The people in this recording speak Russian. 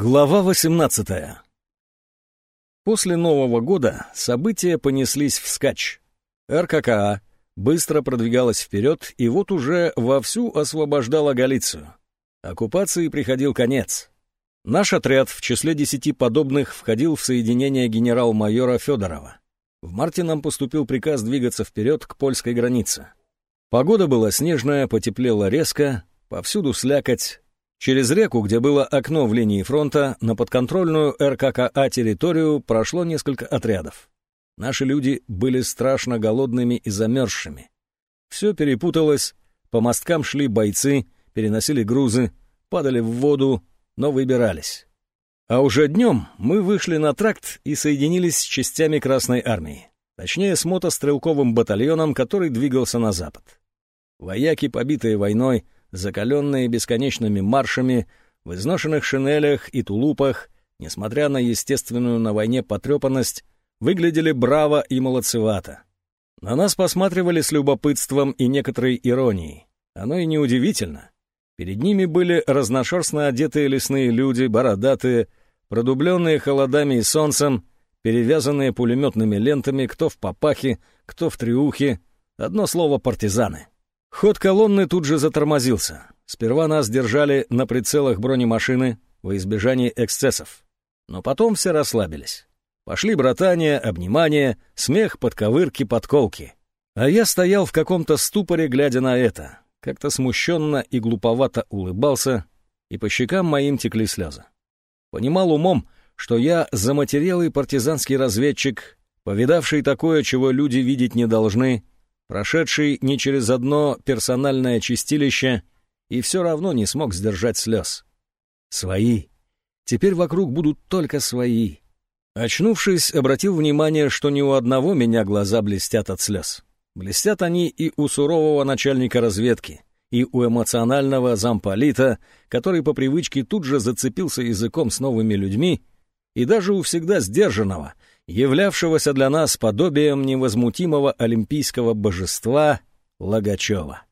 Глава 18 После Нового года события понеслись вскачь. РККА быстро продвигалась вперед и вот уже вовсю освобождала Галицию. Оккупации приходил конец. Наш отряд в числе десяти подобных входил в соединение генерал-майора Федорова. В марте нам поступил приказ двигаться вперед к польской границе. Погода была снежная, потеплело резко, повсюду слякоть, Через реку, где было окно в линии фронта, на подконтрольную РККА территорию прошло несколько отрядов. Наши люди были страшно голодными и замерзшими. Все перепуталось, по мосткам шли бойцы, переносили грузы, падали в воду, но выбирались. А уже днем мы вышли на тракт и соединились с частями Красной Армии, точнее с мотострелковым батальоном, который двигался на запад. Вояки, побитые войной, закаленные бесконечными маршами, в изношенных шинелях и тулупах, несмотря на естественную на войне потрепанность, выглядели браво и молодцевато. На нас посматривали с любопытством и некоторой иронией. Оно и неудивительно. Перед ними были разношерстно одетые лесные люди, бородатые, продубленные холодами и солнцем, перевязанные пулеметными лентами, кто в папахе, кто в триухе, одно слово «партизаны». Ход колонны тут же затормозился. Сперва нас держали на прицелах бронемашины во избежание эксцессов. Но потом все расслабились. Пошли братания, обнимания, смех, подковырки, подколки. А я стоял в каком-то ступоре, глядя на это. Как-то смущенно и глуповато улыбался, и по щекам моим текли слезы. Понимал умом, что я заматерелый партизанский разведчик, повидавший такое, чего люди видеть не должны, прошедший не через одно персональное чистилище, и все равно не смог сдержать слез. Свои. Теперь вокруг будут только свои. Очнувшись, обратил внимание, что ни у одного меня глаза блестят от слез. Блестят они и у сурового начальника разведки, и у эмоционального замполита, который по привычке тут же зацепился языком с новыми людьми, и даже у всегда сдержанного, являвшегося для нас подобием невозмутимого олимпийского божества Логачева.